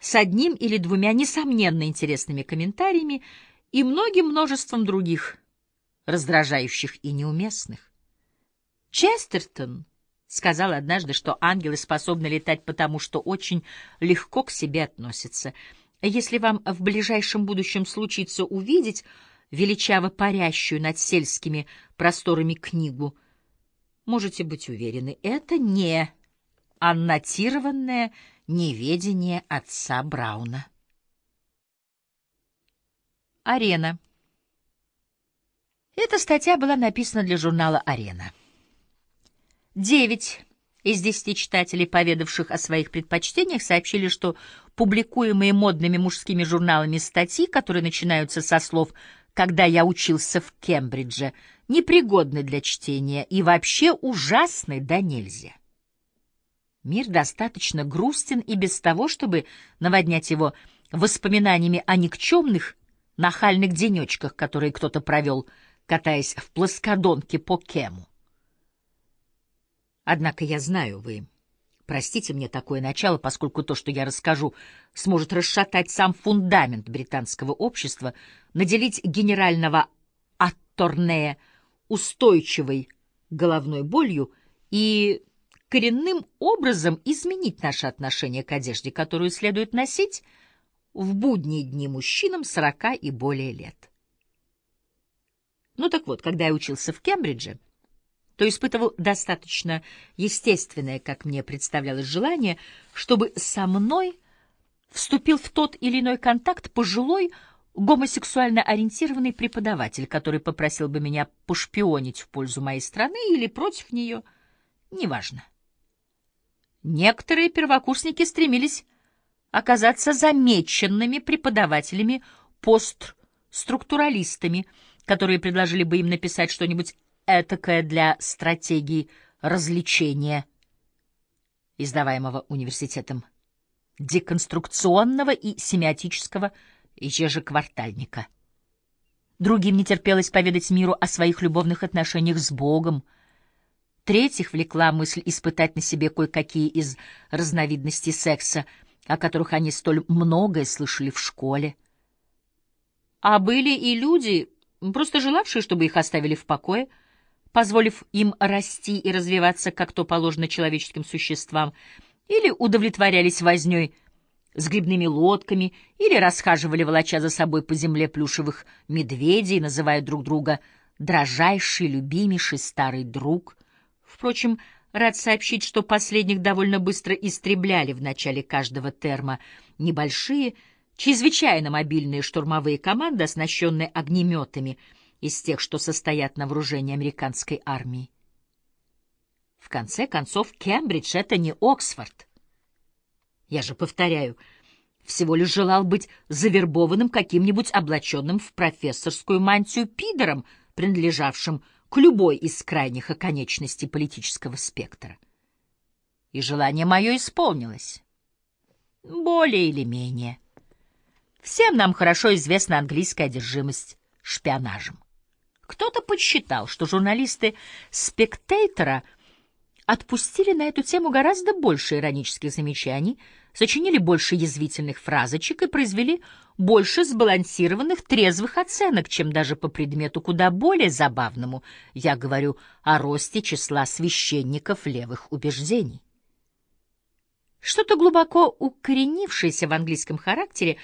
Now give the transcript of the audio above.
с одним или двумя несомненно интересными комментариями и многим множеством других, раздражающих и неуместных. Честертон сказал однажды, что ангелы способны летать потому, что очень легко к себе относятся. Если вам в ближайшем будущем случится увидеть величаво парящую над сельскими просторами книгу, можете быть уверены, это не аннотированное неведение отца Брауна. Арена. Эта статья была написана для журнала «Арена». Девять из десяти читателей, поведавших о своих предпочтениях, сообщили, что публикуемые модными мужскими журналами статьи, которые начинаются со слов «когда я учился в Кембридже», непригодны для чтения и вообще ужасны да нельзя. Мир достаточно грустен и без того, чтобы наводнять его воспоминаниями о никчемных, нахальных денечках, которые кто-то провел, катаясь в плоскодонке по Кему. Однако я знаю, вы простите мне такое начало, поскольку то, что я расскажу, сможет расшатать сам фундамент британского общества, наделить генерального Атторнея устойчивой головной болью и коренным образом изменить наше отношение к одежде, которую следует носить в будние дни мужчинам сорока и более лет. Ну так вот, когда я учился в Кембридже, то испытывал достаточно естественное, как мне представлялось, желание, чтобы со мной вступил в тот или иной контакт пожилой гомосексуально ориентированный преподаватель, который попросил бы меня пошпионить в пользу моей страны или против нее, неважно. Некоторые первокурсники стремились оказаться замеченными преподавателями постструктуралистами, которые предложили бы им написать что-нибудь этакое для стратегии развлечения, издаваемого университетом, деконструкционного и семиотического ежеквартальника. Другим не терпелось поведать миру о своих любовных отношениях с Богом. Третьих влекла мысль испытать на себе кое-какие из разновидностей секса, о которых они столь многое слышали в школе. А были и люди, просто желавшие, чтобы их оставили в покое, позволив им расти и развиваться, как то положено человеческим существам, или удовлетворялись вознёй с грибными лодками, или расхаживали, волоча за собой по земле плюшевых медведей, называя друг друга «дрожайший, любимейший старый друг». Впрочем, рад сообщить, что последних довольно быстро истребляли в начале каждого терма небольшие, чрезвычайно мобильные штурмовые команды, оснащенные огнеметами — из тех, что состоят на вооружении американской армии. В конце концов, Кембридж — это не Оксфорд. Я же повторяю, всего лишь желал быть завербованным каким-нибудь облаченным в профессорскую мантию пидором, принадлежавшим к любой из крайних оконечностей политического спектра. И желание мое исполнилось. Более или менее. Всем нам хорошо известна английская одержимость шпионажем. Кто-то подсчитал, что журналисты «Спектейтора» отпустили на эту тему гораздо больше иронических замечаний, сочинили больше язвительных фразочек и произвели больше сбалансированных, трезвых оценок, чем даже по предмету куда более забавному, я говорю о росте числа священников левых убеждений. Что-то глубоко укоренившееся в английском характере